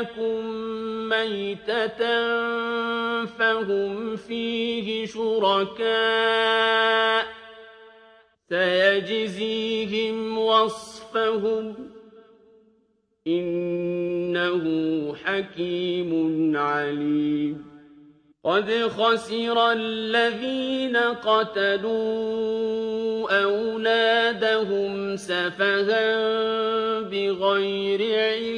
يكن ميتة فهم فيه شركاء سيجزيهم وصفهم إنه حكيم عليم قد خسر الذين قتلوا أولادهم سفها بغير علم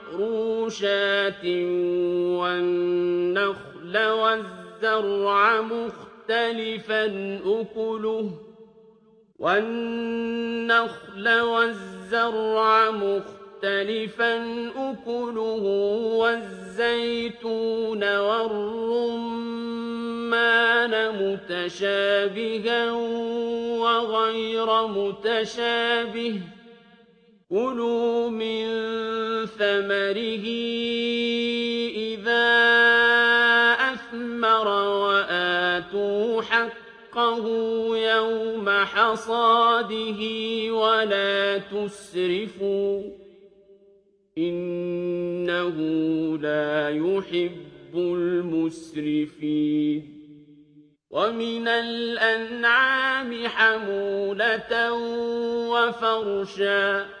والنخل والزرع مختلفا أكله والنخل والزرع مختلفا أكله والزيتون والرمان متشابها وغير متشابه كلوا من ثمره إذا أثمر وآتوا حقه يوم حصاده ولا تسرفوا إنه لا يحب المسرفين ومن الأنعام حمولة وفرشا